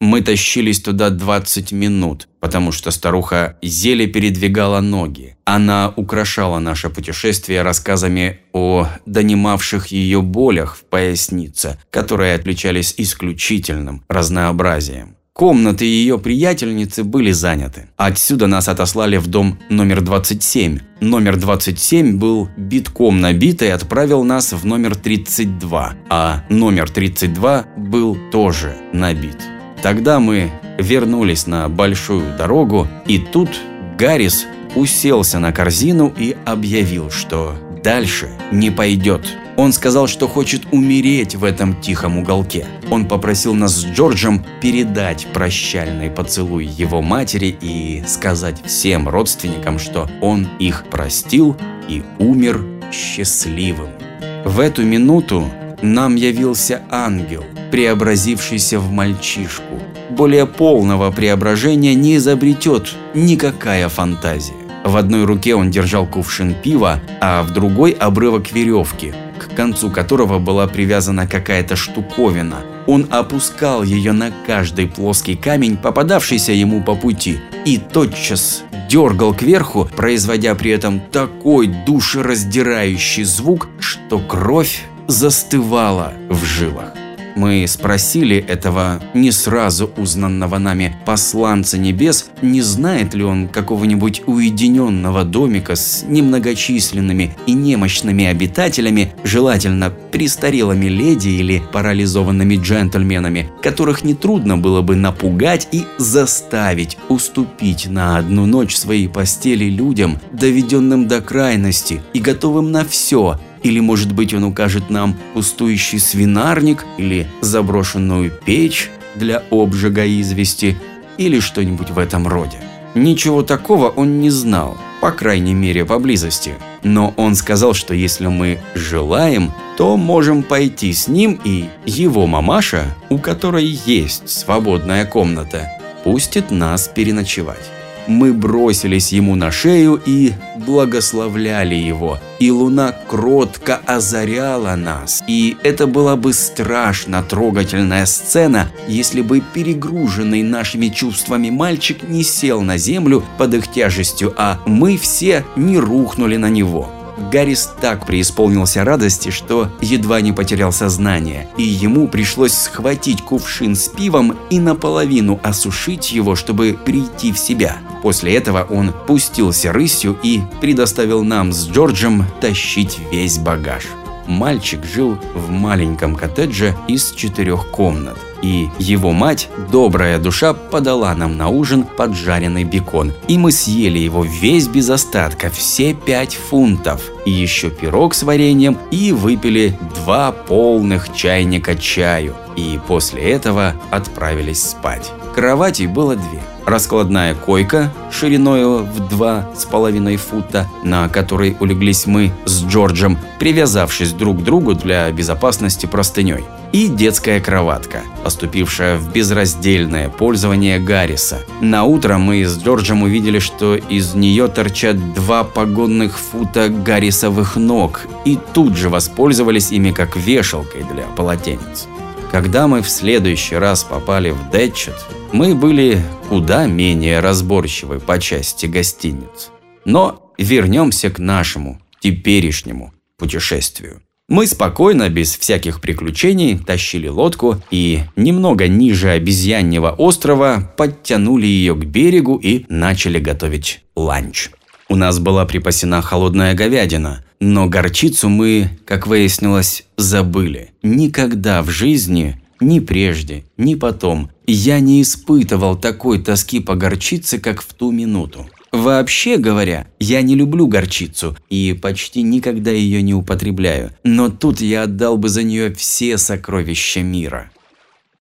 Мы тащились туда 20 минут, потому что старуха еле передвигала ноги. Она украшала наше путешествие рассказами о донимавших ее болях в пояснице, которые отличались исключительным разнообразием. Комнаты ее приятельницы были заняты. Отсюда нас отослали в дом номер 27. Номер 27 был битком набит и отправил нас в номер 32, а номер 32 был тоже набит. Тогда мы вернулись на большую дорогу, и тут Гаррис уселся на корзину и объявил, что дальше не пойдет. Он сказал, что хочет умереть в этом тихом уголке. Он попросил нас с Джорджем передать прощальный поцелуй его матери и сказать всем родственникам, что он их простил и умер счастливым. В эту минуту нам явился ангел, преобразившийся в мальчишку. Более полного преображения не изобретет никакая фантазия. В одной руке он держал кувшин пива, а в другой обрывок веревки, к концу которого была привязана какая-то штуковина. Он опускал ее на каждый плоский камень, попадавшийся ему по пути, и тотчас дергал кверху, производя при этом такой душераздирающий звук, что кровь застывала в жилах. Мы спросили этого не сразу узнанного нами посланца небес, не знает ли он какого-нибудь уединенного домика с немногочисленными и немощными обитателями, желательно престарелыми леди или парализованными джентльменами, которых нетрудно было бы напугать и заставить уступить на одну ночь своей постели людям, доведенным до крайности и готовым на все, или, может быть, он укажет нам пустующий свинарник или заброшенную печь для обжига извести или что-нибудь в этом роде. Ничего такого он не знал, по крайней мере поблизости. Но он сказал, что если мы желаем, то можем пойти с ним и его мамаша, у которой есть свободная комната, пустит нас переночевать мы бросились ему на шею и благословляли его. И луна кротко озаряла нас. И это была бы страшно трогательная сцена, если бы перегруженный нашими чувствами мальчик не сел на землю под их тяжестью, а мы все не рухнули на него. Гаррис так преисполнился радости, что едва не потерял сознание, и ему пришлось схватить кувшин с пивом и наполовину осушить его, чтобы прийти в себя. После этого он пустился рысью и предоставил нам с Джорджем тащить весь багаж. Мальчик жил в маленьком коттедже из четырех комнат и его мать, добрая душа, подала нам на ужин поджаренный бекон, и мы съели его весь без остатка, все пять фунтов, и еще пирог с вареньем, и выпили два полных чайника чаю, и после этого отправились спать. Кроватей было две. Раскладная койка шириной в два с половиной фута, на которой улеглись мы с Джорджем, привязавшись друг к другу для безопасности простыней и детская кроватка, поступившая в безраздельное пользование Гарриса. На утро мы с Джорджем увидели, что из нее торчат два погонных фута гаррисовых ног, и тут же воспользовались ими как вешалкой для полотенец. Когда мы в следующий раз попали в Дэтчет, мы были куда менее разборчивы по части гостиниц. Но вернемся к нашему теперешнему путешествию. Мы спокойно, без всяких приключений, тащили лодку и немного ниже обезьяннего острова подтянули ее к берегу и начали готовить ланч. У нас была припасена холодная говядина, но горчицу мы, как выяснилось, забыли. Никогда в жизни, ни прежде, ни потом, я не испытывал такой тоски по горчице, как в ту минуту. Вообще говоря, я не люблю горчицу и почти никогда ее не употребляю, но тут я отдал бы за нее все сокровища мира.